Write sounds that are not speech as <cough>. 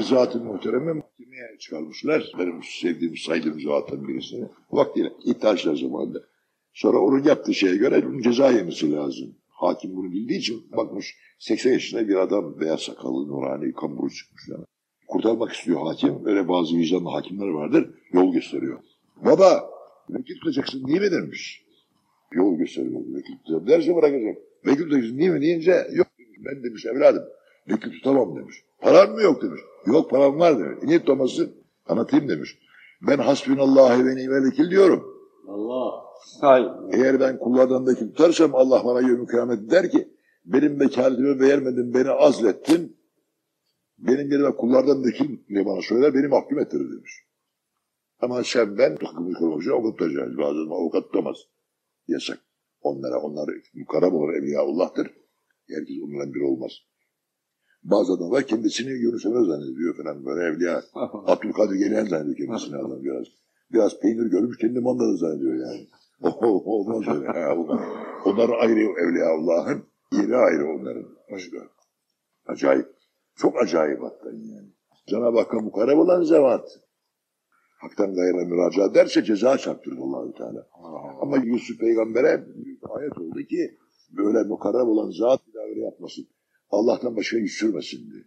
bir zat-ı muhtereme mahkemeye çıkarmışlar. Benim sevdiğim, saydığım zatın birisini. Vaktiyle ihtiyaçlar zamanında. Sonra onun yaptığı şeye göre onun ceza yemesi lazım. Hakim bunu bildiği için bakmış 80 yaşında bir adam beyaz sakallı, nurani, kamburu çıkmış. Yani. Kurtarmak istiyor hakim. Böyle bazı vicdanlı hakimler vardır. Yol gösteriyor. Baba vekil tutacaksın değil mi demiş. Yol gösteriyor. Vekil tutacağım. Derse bırakacağım. Vekil tutacaksın değil mi deyince yok demiş. Ben demiş evladım. Vekil tutamam demiş. Param mı yok demiş. Yok param var demiş. E, niye tutamazsın? Anlatayım demiş. Ben hasbinallah ve ni'mel diyorum. Allah. Hay. Eğer ben kullardan vekil tutarsam Allah bana yevmi kıyamet der ki benim vekaletimi beğenmedin, beni azlettin. Benim yerime kullardan vekil diye bana söyler, beni mahkum ettirir demiş. Ama sen ben takımı kurulmuşsun, avukat tutacağız. Bazen avukat tutamaz. Yasak. Onlara, onlar mukarrab olur, evliyaullah'tır. Herkes onlardan biri olmaz. Bazı adamlar kendisini Yunus Emre zannediyor falan böyle evliya. <laughs> Abdülkadir Gelen zannediyor kendisini adam biraz. Biraz peynir görmüş kendi mandalı zannediyor yani. <laughs> Olmaz öyle. Ha, onlar, onlar ayrı Evliyaullah'ın, yeri ayrı onların. Başka. Acayip. Çok acayip hatta yani. Cenab-ı Hakk'a mukarreb olan zevat. Hak'tan gayrı müracaat derse ceza çarptırır allah Teala. Ama Yusuf Peygamber'e büyük ayet oldu ki böyle mukarreb olan zat öyle yapmasın. Allah'tan başka yüz sürmesin diye.